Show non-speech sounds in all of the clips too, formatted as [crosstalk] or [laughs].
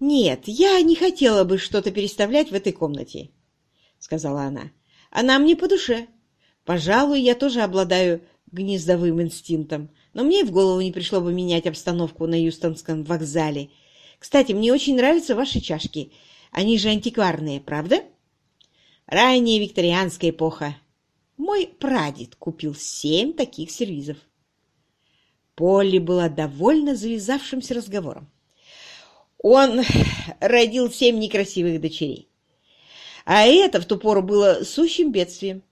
«Нет, я не хотела бы что-то переставлять в этой комнате», — сказала она. «Она мне по душе. Пожалуй, я тоже обладаю гнездовым инстинктом, но мне и в голову не пришло бы менять обстановку на Юстонском вокзале. Кстати, мне очень нравятся ваши чашки. Они же антикварные, правда?» «Ранняя викторианская эпоха. Мой прадед купил семь таких сервизов». Полли была довольна завязавшимся разговором. Он родил семь некрасивых дочерей. А это в ту пору было сущим бедствием.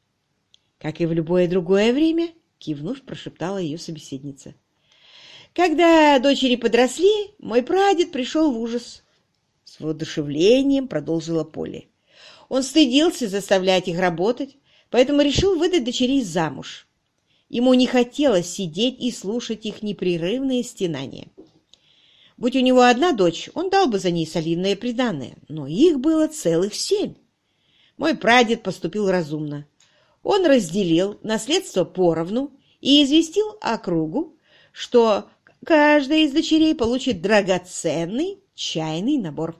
Как и в любое другое время, кивнув, прошептала ее собеседница. Когда дочери подросли, мой прадед пришел в ужас. С воодушевлением продолжила Полли. Он стыдился заставлять их работать, поэтому решил выдать дочерей замуж. Ему не хотелось сидеть и слушать их непрерывные стенания. Будь у него одна дочь, он дал бы за ней солидное приданное, но их было целых семь. Мой прадед поступил разумно. Он разделил наследство поровну и известил округу, что каждая из дочерей получит драгоценный чайный набор.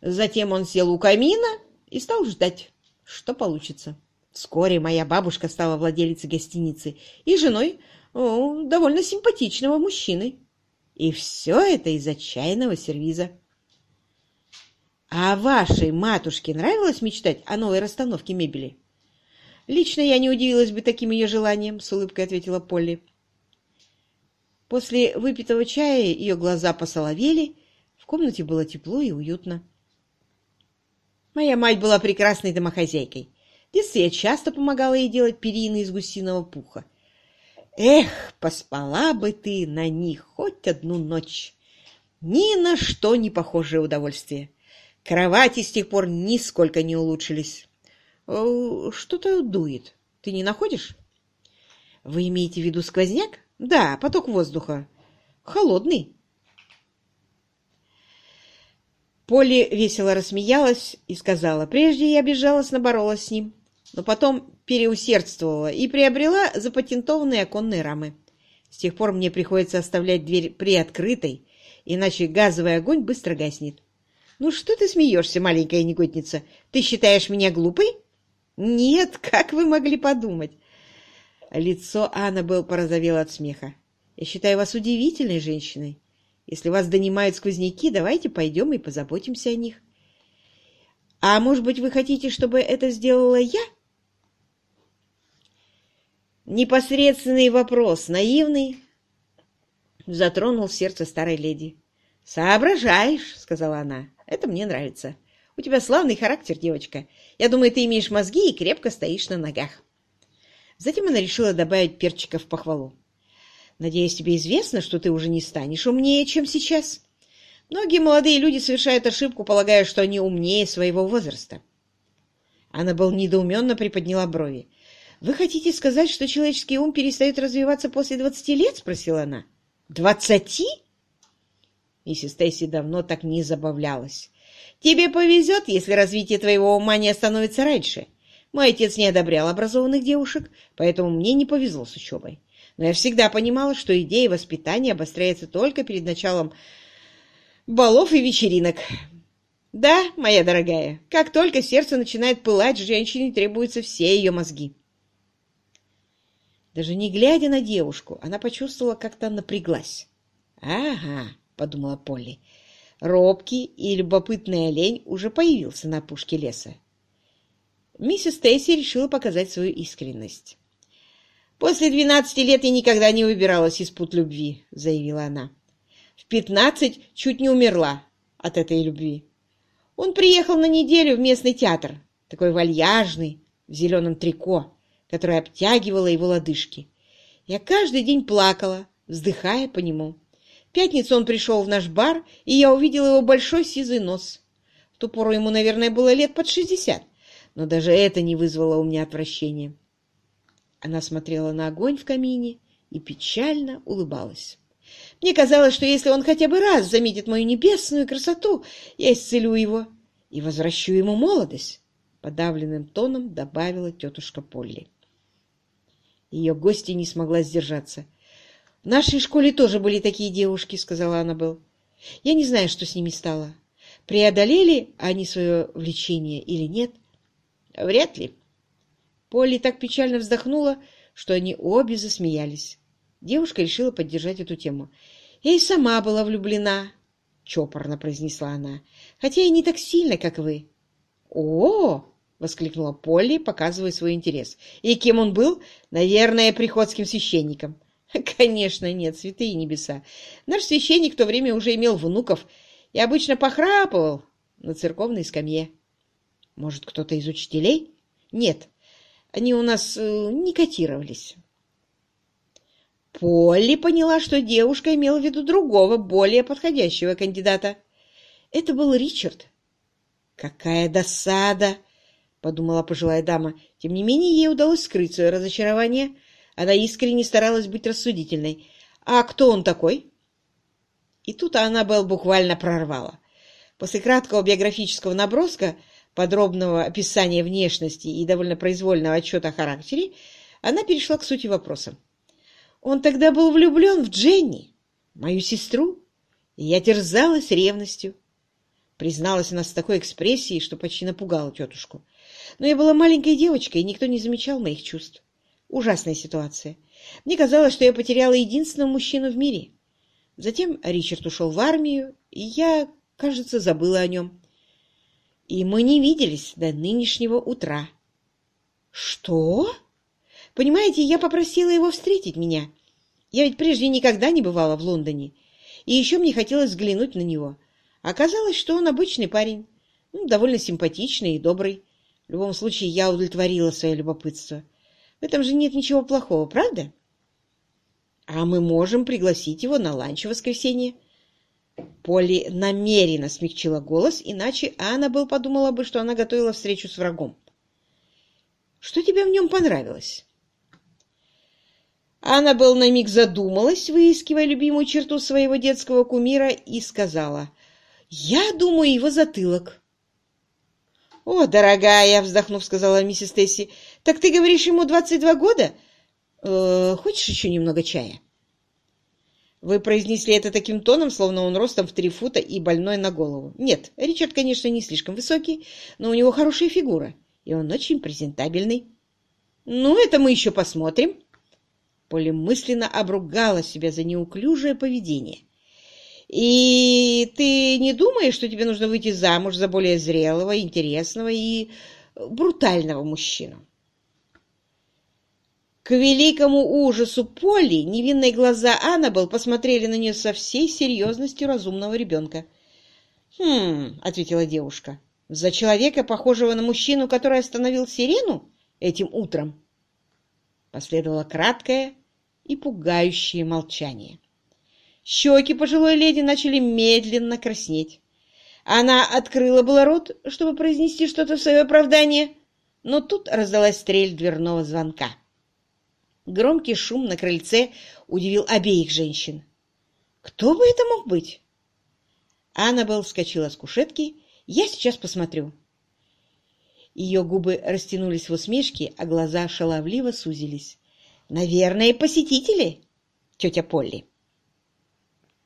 Затем он сел у камина и стал ждать, что получится. Вскоре моя бабушка стала владелицей гостиницы и женой о, довольно симпатичного мужчины. И все это из отчаянного сервиза. А вашей матушке нравилось мечтать о новой расстановке мебели? Лично я не удивилась бы таким ее желанием, с улыбкой ответила Полли. После выпитого чая ее глаза посоловели, в комнате было тепло и уютно. Моя мать была прекрасной домохозяйкой. В детстве я часто помогала ей делать перины из гусиного пуха. Эх, поспала бы ты на них хоть одну ночь. Ни на что не похожее удовольствие. Кровати с тех пор нисколько не улучшились. Э, что-то дует. Ты не находишь? Вы имеете в виду сквозняк? Да, поток воздуха. Холодный. Полли весело рассмеялась и сказала, прежде я безжалостно боролась с ним но потом переусердствовала и приобрела запатентованные оконные рамы. С тех пор мне приходится оставлять дверь приоткрытой, иначе газовый огонь быстро гаснет. «Ну что ты смеешься, маленькая негодница? Ты считаешь меня глупой?» «Нет, как вы могли подумать?» Лицо Аннабелл порозовело от смеха. «Я считаю вас удивительной женщиной. Если вас донимают сквозняки, давайте пойдем и позаботимся о них». «А может быть, вы хотите, чтобы это сделала я?» Непосредственный вопрос, наивный, затронул сердце старой леди. «Соображаешь», — сказала она, — «это мне нравится. У тебя славный характер, девочка. Я думаю, ты имеешь мозги и крепко стоишь на ногах». Затем она решила добавить перчика в похвалу. «Надеюсь, тебе известно, что ты уже не станешь умнее, чем сейчас. Многие молодые люди совершают ошибку, полагая, что они умнее своего возраста». Она был недоуменно приподняла брови. «Вы хотите сказать, что человеческий ум перестает развиваться после двадцати лет?» — спросила она. «Двадцати?» Миссис Тесси давно так не забавлялась. «Тебе повезет, если развитие твоего ума не остановится раньше. Мой отец не одобрял образованных девушек, поэтому мне не повезло с учебой. Но я всегда понимала, что идея воспитания обостряется только перед началом балов и вечеринок. Да, моя дорогая, как только сердце начинает пылать, женщине требуются все ее мозги. Даже не глядя на девушку, она почувствовала, как то напряглась. «Ага», — подумала Полли, — робкий и любопытный олень уже появился на пушке леса. Миссис Тейси решила показать свою искренность. «После двенадцати лет я никогда не выбиралась из пут любви», — заявила она. «В пятнадцать чуть не умерла от этой любви. Он приехал на неделю в местный театр, такой вальяжный, в зеленом трико которая обтягивала его лодыжки. Я каждый день плакала, вздыхая по нему. В пятницу он пришел в наш бар, и я увидела его большой сизый нос. В ту пору ему, наверное, было лет под шестьдесят, но даже это не вызвало у меня отвращения. Она смотрела на огонь в камине и печально улыбалась. Мне казалось, что если он хотя бы раз заметит мою небесную красоту, я исцелю его и возвращу ему молодость, — подавленным тоном добавила тетушка Полли. Ее гостья не смогла сдержаться. «В нашей школе тоже были такие девушки», — сказала Аннабелл. Я не знаю, что с ними стало. Преодолели они свое влечение или нет? Вряд ли. Полли так печально вздохнула, что они обе засмеялись. Девушка решила поддержать эту тему. «Я и сама была влюблена», — чопорно произнесла она, — «хотя и не так сильно, как вы». «О!» — воскликнула Полли, показывая свой интерес. «И кем он был? Наверное, приходским священником». [laughs] «Конечно нет, святые небеса. Наш священник в то время уже имел внуков и обычно похрапывал на церковной скамье». «Может, кто-то из учителей?» «Нет, они у нас э, не котировались». Полли поняла, что девушка имела в виду другого, более подходящего кандидата. Это был Ричард. «Какая досада!» — подумала пожилая дама. Тем не менее, ей удалось скрыть свое разочарование. Она искренне старалась быть рассудительной. «А кто он такой?» И тут Аннабелл буквально прорвала. После краткого биографического наброска, подробного описания внешности и довольно произвольного отчета о характере, она перешла к сути вопроса. Он тогда был влюблен в Дженни, мою сестру, и я терзалась ревностью. Призналась она с такой экспрессией, что почти напугала тетушку. Но я была маленькой девочкой, и никто не замечал моих чувств. Ужасная ситуация. Мне казалось, что я потеряла единственного мужчину в мире. Затем Ричард ушел в армию, и я, кажется, забыла о нем. И мы не виделись до нынешнего утра. Что? Понимаете, я попросила его встретить меня. Я ведь прежде никогда не бывала в Лондоне. И еще мне хотелось взглянуть на него. Оказалось, что он обычный парень. Ну, довольно симпатичный и добрый. В любом случае, я удовлетворила свое любопытство. В этом же нет ничего плохого, правда? А мы можем пригласить его на ланч в воскресенье. Полли намеренно смягчила голос, иначе Аннабелл подумала бы, что она готовила встречу с врагом. Что тебе в нем понравилось? Аннабелл на миг задумалась, выискивая любимую черту своего детского кумира, и сказала, «Я думаю, его затылок». «О, дорогая!» — вздохнув, сказала миссис Тесси. «Так ты говоришь, ему двадцать два года? Э, хочешь еще немного чая?» Вы произнесли это таким тоном, словно он ростом в три фута и больной на голову. Нет, Ричард, конечно, не слишком высокий, но у него хорошая фигура, и он очень презентабельный. Ну, это мы еще посмотрим. Полли мысленно обругала себя за неуклюжее поведение. «И ты не думаешь, что тебе нужно выйти замуж за более зрелого, интересного и брутального мужчину?» К великому ужасу Полли невинные глаза Аннабелл посмотрели на нее со всей серьезностью разумного ребенка. «Хм», — ответила девушка, — «за человека, похожего на мужчину, который остановил сирену этим утром?» Последовала краткая и пугающее молчание. Щеки пожилой леди начали медленно краснеть. Она открыла было рот, чтобы произнести что-то в свое оправдание, но тут раздалась стрель дверного звонка. Громкий шум на крыльце удивил обеих женщин. «Кто бы это мог быть?» Аннабелл вскочила с кушетки. «Я сейчас посмотрю». Ее губы растянулись в усмешке, а глаза шаловливо сузились. Наверное, посетители, тетя Полли.